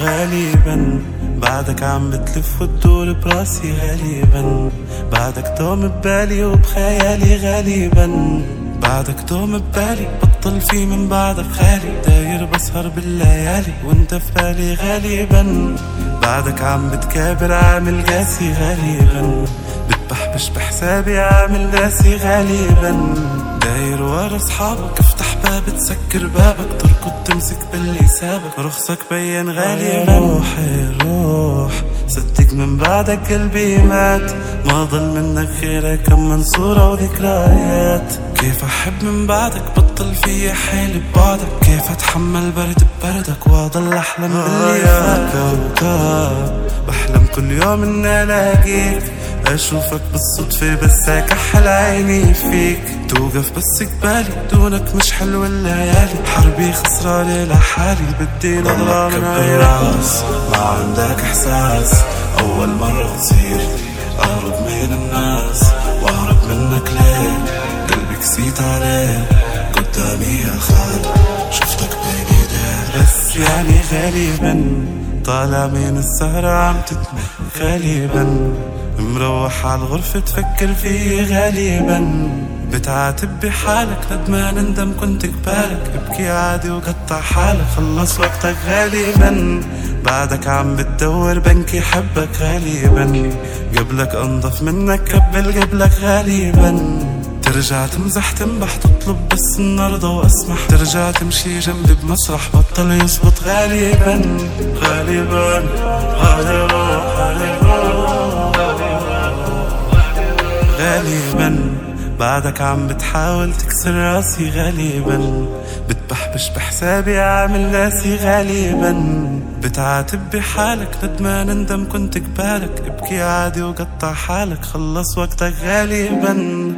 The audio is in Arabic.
غالبا بعدك عم بتلف وتدور براسي غالبا. بعدك دوم ببالي وبخيالي غالبا. بعدك دوم ببالي بطل في من بعدك خالي. داير بسهر بالليالي وانت في بالي غالبا. بعدك عم بتكابر عامل قاسي غالبا. بتبحبش بحسابي عامل ناسي غالبا. داير ورا أصحابك افتح باب تسكر بابك تركض تمسك باللي سابك رخصك بين غالبا روحي روح صدق من بعدك قلبي مات. ما ضل منك غير كم من صورة وذكريات. كيف أحب من بعدك؟ بطل في حيل ببعدك كيف أتحمل برد ببردك؟ واضل أحلم باللي فات. كوكب. بحلم كل يوم إني ألاقيك. أشوفك بالصدفة بس اكحل عيني فيك. توقف بس قبالي دونك مش حلو الليالي حربي خسرانة لحالي بدي نظرة من راس ما عندك إحساس. أول مرة تصير اهرب من الناس واهرب منك ليه؟ قلبي كسيت عليه قدامي يا خال شفتك بين ايديه بس يعني غالبا طالع من السهرة عم تتمه غالبا. مروح على الغرفة تفكر فيه غالبا. بتعاتب بحالك قد ما نندم كنت قبالك ابكي عادي وقطع حالك خلص وقتك غالبا. بعدك عم بتدور بنكي حبك غالبا. قبلك أنضف منك قبل قبلك غالبا. ترجع تمزح تنبح تطلب بس النرضى وأسمح. ترجع تمشي جنبي بمسرح بطل يزبط غالبا. غالبا غالبا غالبا. بعدك عم بتحاول تكسر راسي غالبا. بتبحبش بحسابي عامل ناسي غالبا. بتعاتب بحالك ندمان ندم كنت قبالك ابكي عادي وقطع حالك خلص وقتك غالبا.